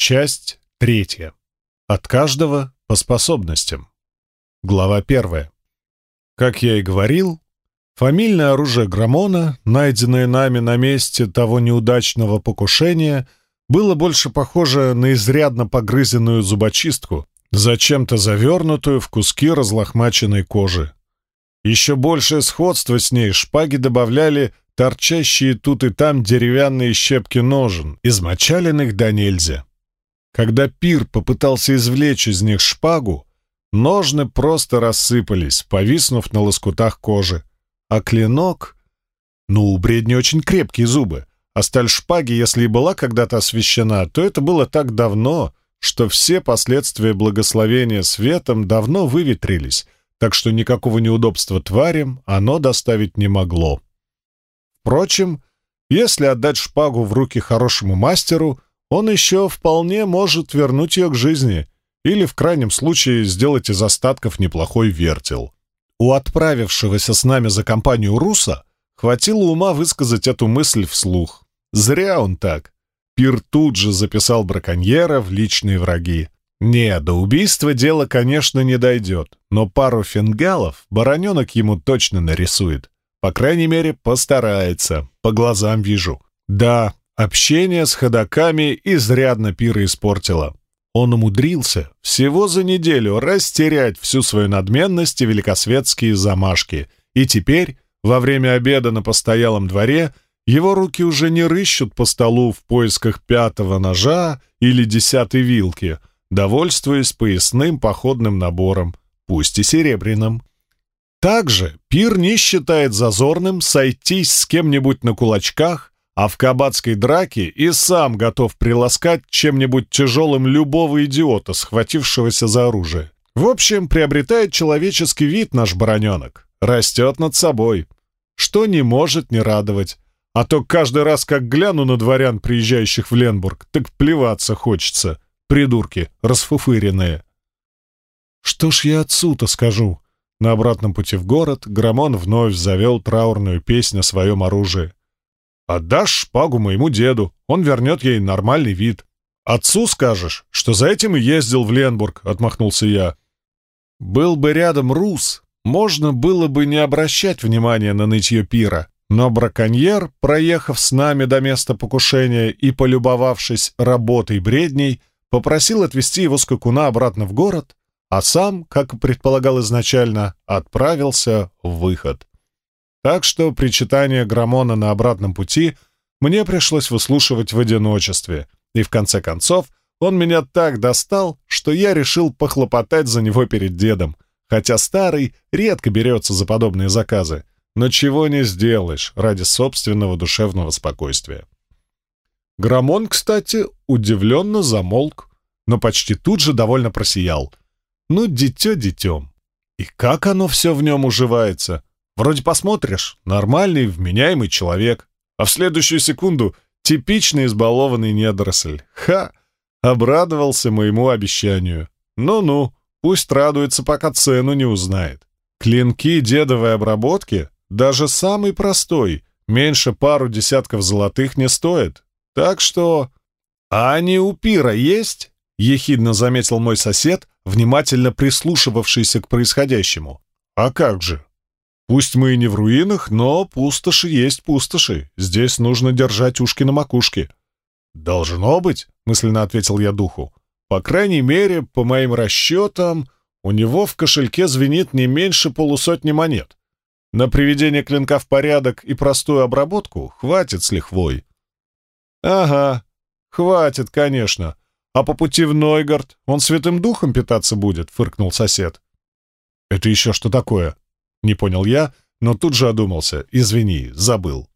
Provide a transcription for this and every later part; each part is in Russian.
Часть третья. От каждого по способностям. Глава первая. Как я и говорил, фамильное оружие Грамона, найденное нами на месте того неудачного покушения, было больше похоже на изрядно погрызенную зубочистку, зачем-то завернутую в куски разлохмаченной кожи. Еще большее сходство с ней шпаги добавляли торчащие тут и там деревянные щепки ножен, измочаленных до нельзя. Когда пир попытался извлечь из них шпагу, ножны просто рассыпались, повиснув на лоскутах кожи. А клинок... Ну, у бредни очень крепкие зубы, а сталь шпаги, если и была когда-то освящена, то это было так давно, что все последствия благословения светом давно выветрились, так что никакого неудобства тварям оно доставить не могло. Впрочем, если отдать шпагу в руки хорошему мастеру, он еще вполне может вернуть ее к жизни или, в крайнем случае, сделать из остатков неплохой вертел. У отправившегося с нами за компанию Руса хватило ума высказать эту мысль вслух. Зря он так. Пир тут же записал браконьера в личные враги. Не, до убийства дело, конечно, не дойдет, но пару фингалов бароненок ему точно нарисует. По крайней мере, постарается, по глазам вижу. Да, общение с ходаками изрядно пира испортило. Он умудрился всего за неделю растерять всю свою надменность и великосветские замашки, и теперь, во время обеда на постоялом дворе, его руки уже не рыщут по столу в поисках пятого ножа или десятой вилки, довольствуясь поясным походным набором, пусть и серебряным. Также пир не считает зазорным сойтись с кем-нибудь на кулачках, а в кабацкой драке и сам готов приласкать чем-нибудь тяжелым любого идиота, схватившегося за оружие. В общем, приобретает человеческий вид наш бароненок, растет над собой, что не может не радовать. А то каждый раз, как гляну на дворян, приезжающих в Ленбург, так плеваться хочется, придурки расфуфыренные. Что ж я отцу-то скажу? На обратном пути в город Грамон вновь завел траурную песнь о своем оружии. «Отдашь шпагу моему деду, он вернет ей нормальный вид. Отцу скажешь, что за этим и ездил в Ленбург», — отмахнулся я. Был бы рядом Рус, можно было бы не обращать внимания на нытье пира. Но браконьер, проехав с нами до места покушения и полюбовавшись работой бредней, попросил отвезти его скакуна обратно в город, а сам, как и предполагал изначально, отправился в выход. Так что причитание Грамона на обратном пути мне пришлось выслушивать в одиночестве, и в конце концов он меня так достал, что я решил похлопотать за него перед дедом, хотя старый редко берется за подобные заказы, но чего не сделаешь ради собственного душевного спокойствия. Грамон, кстати, удивленно замолк, но почти тут же довольно просиял — ну, дитё детем. И как оно все в нем уживается? Вроде посмотришь, нормальный, вменяемый человек, а в следующую секунду типичный избалованный недоросль. Ха! Обрадовался моему обещанию. Ну-ну, пусть радуется, пока цену не узнает. Клинки дедовой обработки, даже самый простой, меньше пару десятков золотых не стоит. Так что... А они у пира есть? — ехидно заметил мой сосед, внимательно прислушивавшийся к происходящему. «А как же? Пусть мы и не в руинах, но пустоши есть пустоши. Здесь нужно держать ушки на макушке». «Должно быть», — мысленно ответил я духу. «По крайней мере, по моим расчетам, у него в кошельке звенит не меньше полусотни монет. На приведение клинка в порядок и простую обработку хватит с лихвой». «Ага, хватит, конечно», а по пути в Нойгард он святым духом питаться будет», — фыркнул сосед. «Это еще что такое?» — не понял я, но тут же одумался. «Извини, забыл».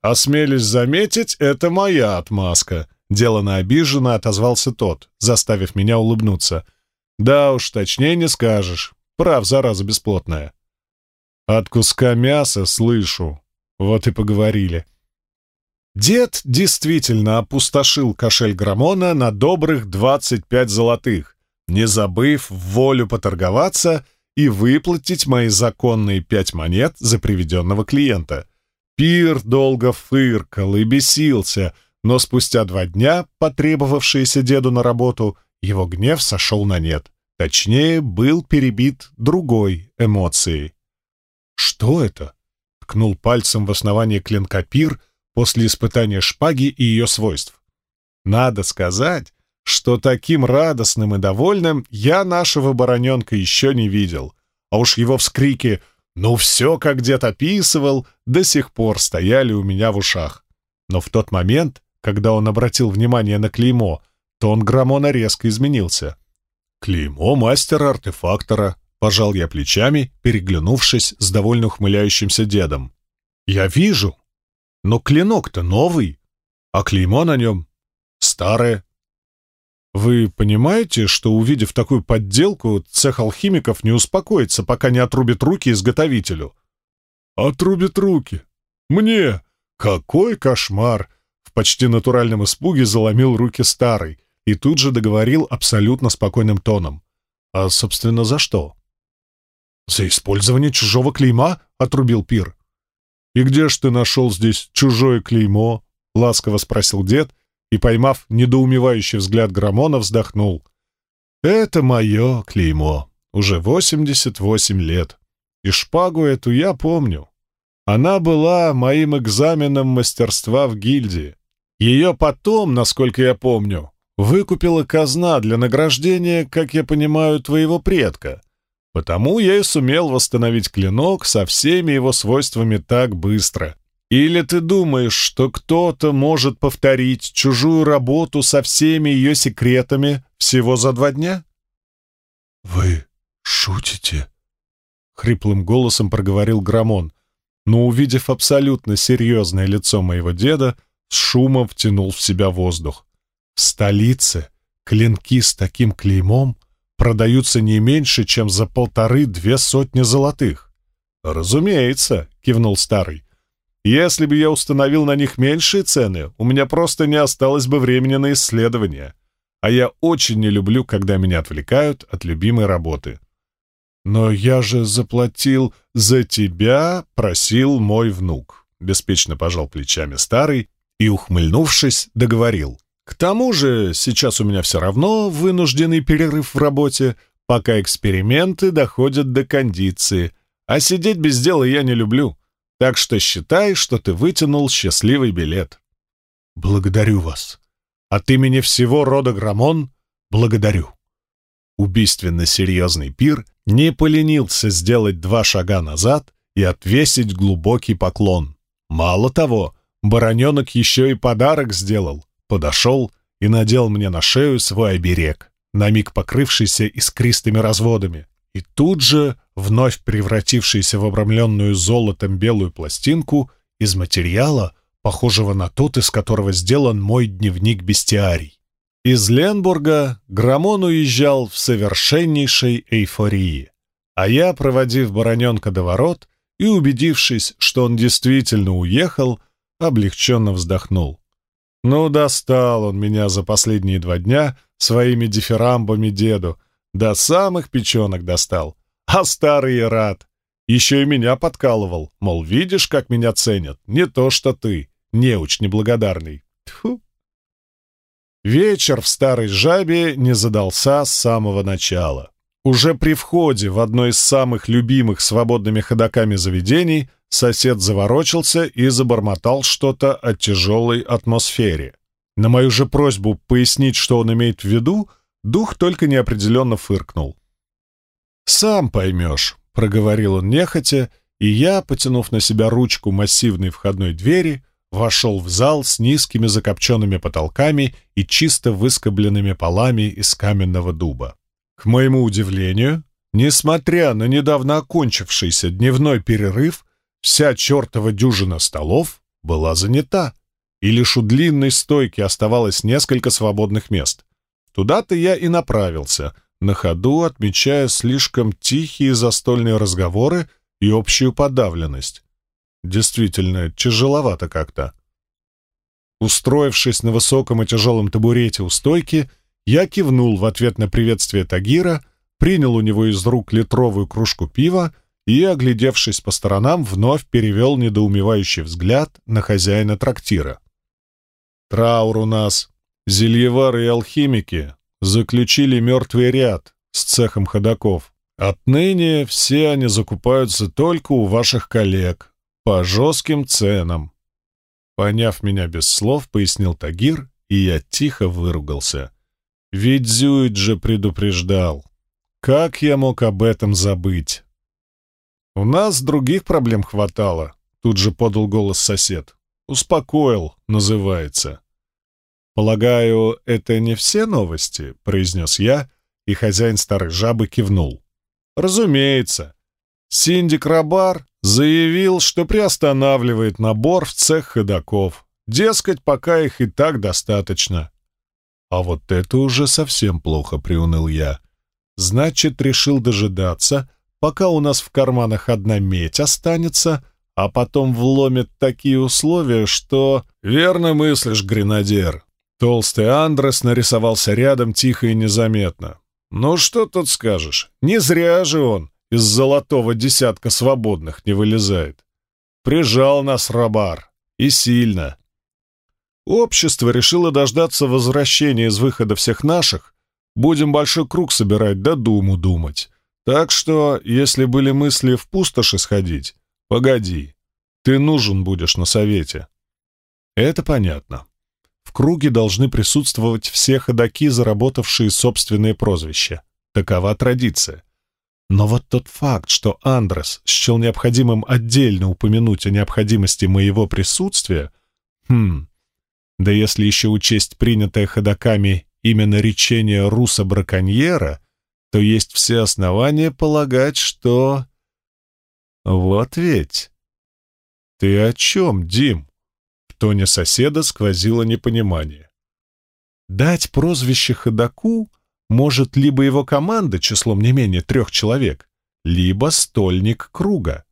«Осмелись заметить, это моя отмазка», — делано обиженно отозвался тот, заставив меня улыбнуться. «Да уж, точнее не скажешь. Прав, зараза бесплотная». «От куска мяса слышу. Вот и поговорили». Дед действительно опустошил кошель Грамона на добрых 25 золотых, не забыв волю поторговаться и выплатить мои законные пять монет за приведенного клиента. Пир долго фыркал и бесился, но спустя два дня, потребовавшиеся деду на работу, его гнев сошел на нет. Точнее, был перебит другой эмоцией. «Что это?» — ткнул пальцем в основание клинка пир после испытания шпаги и ее свойств. «Надо сказать, что таким радостным и довольным я нашего бароненка еще не видел, а уж его вскрики «Ну все, как дед описывал», до сих пор стояли у меня в ушах. Но в тот момент, когда он обратил внимание на клеймо, тон Грамона резко изменился. «Клеймо мастера-артефактора», — пожал я плечами, переглянувшись с довольно ухмыляющимся дедом. «Я вижу, но клинок-то новый, а клеймо на нем старое». «Вы понимаете, что, увидев такую подделку, цех алхимиков не успокоится, пока не отрубит руки изготовителю?» «Отрубит руки? Мне? Какой кошмар!» В почти натуральном испуге заломил руки старый и тут же договорил абсолютно спокойным тоном. «А, собственно, за что?» «За использование чужого клейма?» — отрубил Пир. «И где ж ты нашел здесь чужое клеймо?» — ласково спросил дед, и, поймав недоумевающий взгляд Грамона, вздохнул. «Это мое клеймо. Уже восемьдесят восемь лет. И шпагу эту я помню. Она была моим экзаменом мастерства в гильдии. Ее потом, насколько я помню, выкупила казна для награждения, как я понимаю, твоего предка. Потому я и сумел восстановить клинок со всеми его свойствами так быстро. Или ты думаешь, что кто-то может повторить чужую работу со всеми ее секретами всего за два дня? «Вы шутите?» — хриплым голосом проговорил Грамон, но, увидев абсолютно серьезное лицо моего деда, с шумом втянул в себя воздух. В столице клинки с таким клеймом продаются не меньше, чем за полторы-две сотни золотых. «Разумеется», — кивнул старый. «Если бы я установил на них меньшие цены, у меня просто не осталось бы времени на исследования. А я очень не люблю, когда меня отвлекают от любимой работы». «Но я же заплатил за тебя», — просил мой внук. Беспечно пожал плечами старый и, ухмыльнувшись, договорил. «К тому же сейчас у меня все равно вынужденный перерыв в работе, пока эксперименты доходят до кондиции, а сидеть без дела я не люблю, так что считай, что ты вытянул счастливый билет». «Благодарю вас. От имени всего рода Грамон благодарю». Убийственно серьезный пир не поленился сделать два шага назад и отвесить глубокий поклон. Мало того, Бароненок еще и подарок сделал. Подошел и надел мне на шею свой оберег, на миг покрывшийся искристыми разводами, и тут же, вновь превратившийся в обрамленную золотом белую пластинку из материала, похожего на тот, из которого сделан мой дневник-бестиарий. Из Ленбурга Грамон уезжал в совершеннейшей эйфории, а я, проводив бароненка до ворот и убедившись, что он действительно уехал, облегченно вздохнул. Ну, достал он меня за последние два дня своими дифирамбами деду, до самых печенок достал. А старый и рад. Еще и меня подкалывал, мол, видишь, как меня ценят, не то что ты, неуч неблагодарный. Тьфу. Вечер в старой жабе не задался с самого начала. Уже при входе в одно из самых любимых свободными ходоками заведений сосед заворочился и забормотал что-то о тяжелой атмосфере. На мою же просьбу пояснить, что он имеет в виду, дух только неопределенно фыркнул. «Сам поймешь», — проговорил он нехотя, и я, потянув на себя ручку массивной входной двери, вошел в зал с низкими закопченными потолками и чисто выскобленными полами из каменного дуба. К моему удивлению, несмотря на недавно окончившийся дневной перерыв, вся чертова дюжина столов была занята, и лишь у длинной стойки оставалось несколько свободных мест. Туда-то я и направился, на ходу отмечая слишком тихие застольные разговоры и общую подавленность. Действительно, тяжеловато как-то. Устроившись на высоком и тяжелом табурете у стойки, я кивнул в ответ на приветствие Тагира, принял у него из рук литровую кружку пива и, оглядевшись по сторонам, вновь перевел недоумевающий взгляд на хозяина трактира. Траур у нас. Зельевары и алхимики заключили мертвый ряд с цехом ходаков. Отныне все они закупаются только у ваших коллег, по жестким ценам. Поняв меня без слов, пояснил Тагир, и я тихо выругался. Ведь Зюит же предупреждал. Как я мог об этом забыть? У нас других проблем хватало, тут же подал голос сосед. Успокоил, называется. «Полагаю, это не все новости?» — произнес я, и хозяин старой жабы кивнул. «Разумеется. Синди Крабар заявил, что приостанавливает набор в цех ходаков. Дескать, пока их и так достаточно. А вот это уже совсем плохо, приуныл я. Значит, решил дожидаться, пока у нас в карманах одна медь останется, а потом вломит такие условия, что... Верно мыслишь, гренадер. Толстый Андрес нарисовался рядом тихо и незаметно. Ну что тут скажешь, не зря же он из золотого десятка свободных не вылезает. Прижал нас Рабар. И сильно. Общество решило дождаться возвращения из выхода всех наших. Будем большой круг собирать, да думу думать. Так что, если были мысли в пустоши сходить, погоди. Ты нужен будешь на совете. Это понятно. В круге должны присутствовать все ходаки, заработавшие собственные прозвища. Такова традиция. Но вот тот факт, что Андрес счел необходимым отдельно упомянуть о необходимости моего присутствия, хм, да если еще учесть принятое ходаками именно речение руса-браконьера, то есть все основания полагать, что... Вот ведь... Ты о чем, Дим? Тоне соседа сквозило непонимание. Дать прозвище ходаку может либо его команда числом не менее трех человек, либо стольник круга.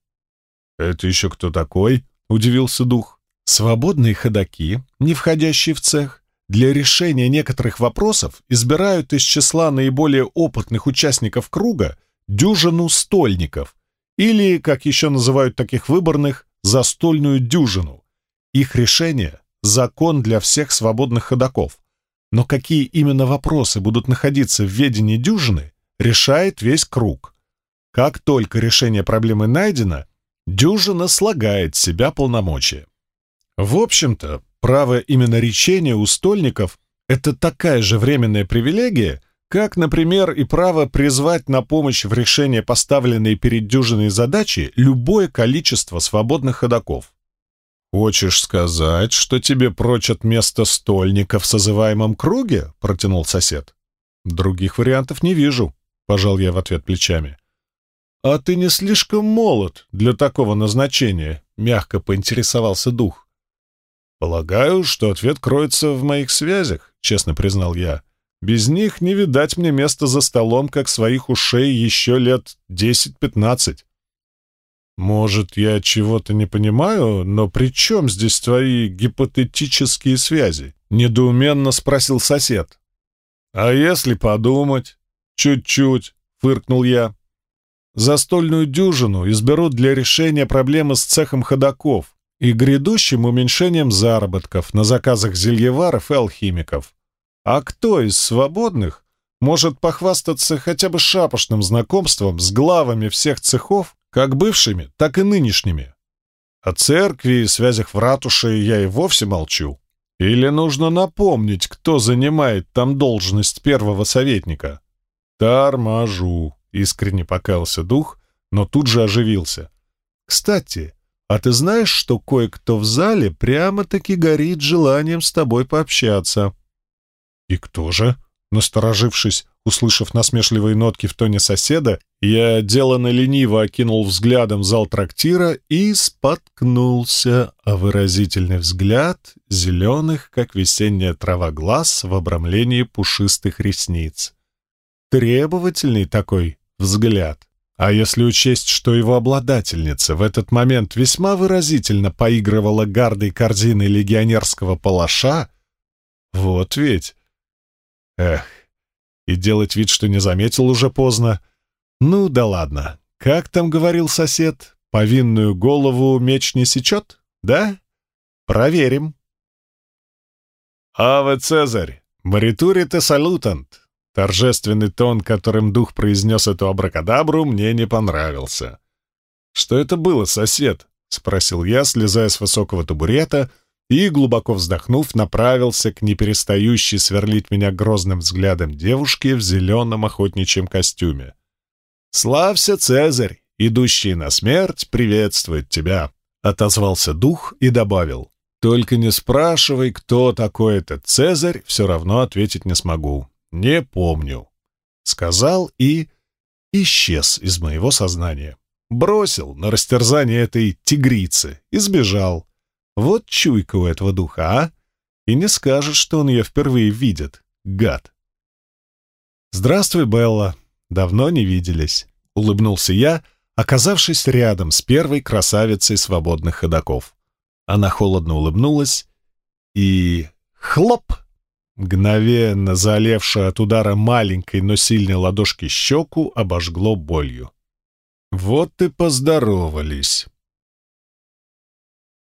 «Это еще кто такой?» — удивился дух. «Свободные ходаки, не входящие в цех, для решения некоторых вопросов избирают из числа наиболее опытных участников круга дюжину стольников, или, как еще называют таких выборных, застольную дюжину. Их решение — закон для всех свободных ходаков, но какие именно вопросы будут находиться в ведении дюжины, решает весь круг. Как только решение проблемы найдено, дюжина слагает себя полномочия. В общем-то, право именно речения у стольников — это такая же временная привилегия, как, например, и право призвать на помощь в решении поставленной перед дюжиной задачи любое количество свободных ходаков. «Хочешь сказать, что тебе прочат место стольника в созываемом круге?» — протянул сосед. «Других вариантов не вижу», — пожал я в ответ плечами. «А ты не слишком молод для такого назначения?» — мягко поинтересовался дух. «Полагаю, что ответ кроется в моих связях», — честно признал я. «Без них не видать мне места за столом, как своих ушей еще лет десять-пятнадцать». «Может, я чего-то не понимаю, но при чем здесь твои гипотетические связи?» — недоуменно спросил сосед. «А если подумать? Чуть-чуть», — фыркнул я. «Застольную дюжину изберут для решения проблемы с цехом ходаков и грядущим уменьшением заработков на заказах зельеваров и алхимиков. А кто из свободных может похвастаться хотя бы шапошным знакомством с главами всех цехов как бывшими, так и нынешними. О церкви и связях в ратуше я и вовсе молчу. Или нужно напомнить, кто занимает там должность первого советника? Торможу, искренне покаялся дух, но тут же оживился. Кстати, а ты знаешь, что кое-кто в зале прямо-таки горит желанием с тобой пообщаться? И кто же? Насторожившись, услышав насмешливые нотки в тоне соседа, я делано лениво окинул взглядом зал трактира и споткнулся о выразительный взгляд зеленых, как весенняя трава глаз в обрамлении пушистых ресниц. Требовательный такой взгляд. А если учесть, что его обладательница в этот момент весьма выразительно поигрывала гардой корзины легионерского палаша, вот ведь... Эх, и делать вид, что не заметил уже поздно. Ну да ладно. Как там говорил сосед? Повинную голову меч не сечет? Да? Проверим. «Аве Цезарь! Маритури те салютант!» Торжественный тон, которым дух произнес эту абракадабру, мне не понравился. «Что это было, сосед?» — спросил я, слезая с высокого табурета и, глубоко вздохнув, направился к неперестающей сверлить меня грозным взглядом девушке в зеленом охотничьем костюме. «Славься, Цезарь! Идущий на смерть приветствует тебя!» — отозвался дух и добавил. «Только не спрашивай, кто такой этот Цезарь, все равно ответить не смогу. Не помню». Сказал и исчез из моего сознания. Бросил на растерзание этой тигрицы и сбежал. Вот чуйка у этого духа, а? И не скажет, что он ее впервые видит, гад. «Здравствуй, Белла. Давно не виделись», — улыбнулся я, оказавшись рядом с первой красавицей свободных ходоков. Она холодно улыбнулась и... хлоп! Мгновенно залевшая от удара маленькой, но сильной ладошки щеку обожгло болью. «Вот и поздоровались»,